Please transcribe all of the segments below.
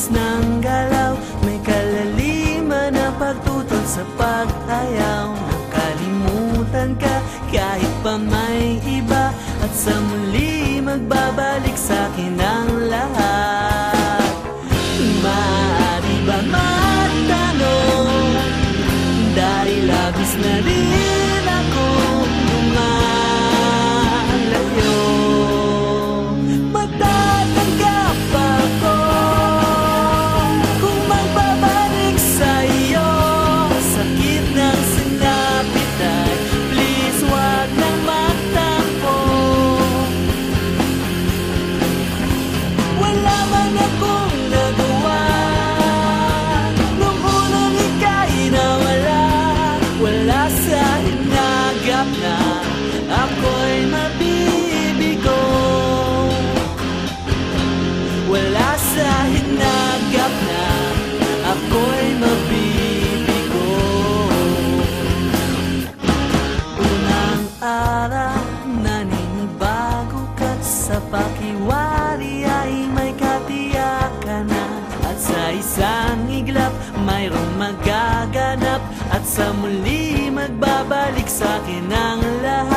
Bilis ng galaw May kalaliman na pagtutol sa pag-ayaw. Nakalimutan ka kahit pa may iba At sa muli magbabalik sa akin ang lahat. Maaari ba matanong Dahil labis na rin araw naninibago ka Sa pakiwari ay may katiyakan na. At sa isang iglap mayroong magaganap. At sa muli magbabalik sa akin ang lahat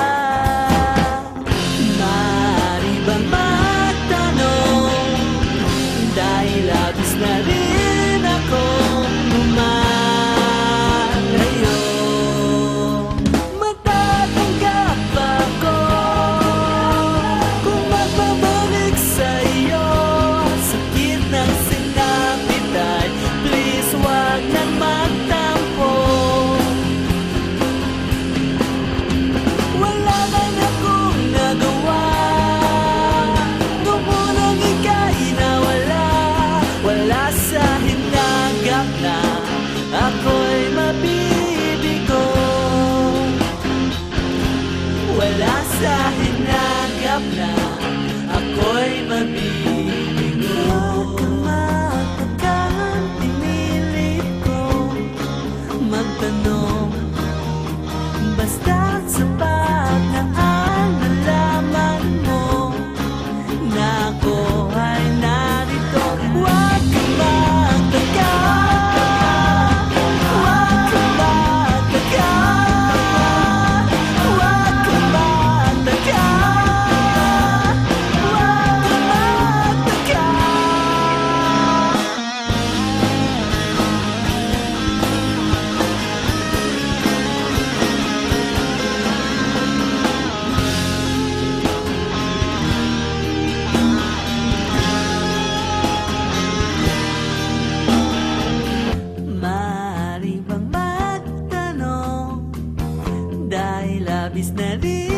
It's not me.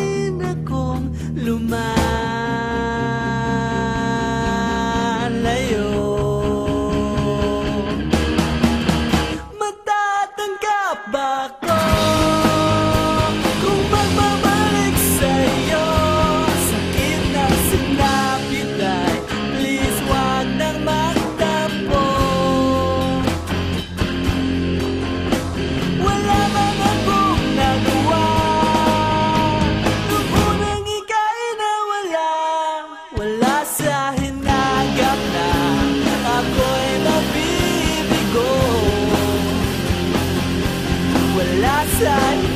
inside